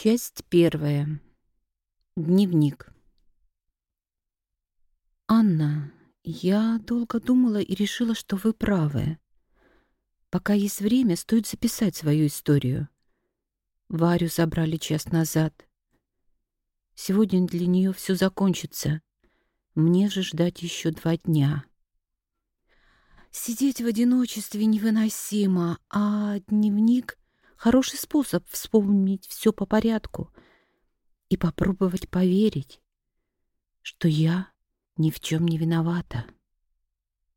Часть первая. Дневник. Анна, я долго думала и решила, что вы правы. Пока есть время, стоит записать свою историю. Варю забрали час назад. Сегодня для нее все закончится. Мне же ждать еще два дня. Сидеть в одиночестве невыносимо, а дневник — хороший способ вспомнить все по порядку и попробовать поверить, что я ни в чем не виновата.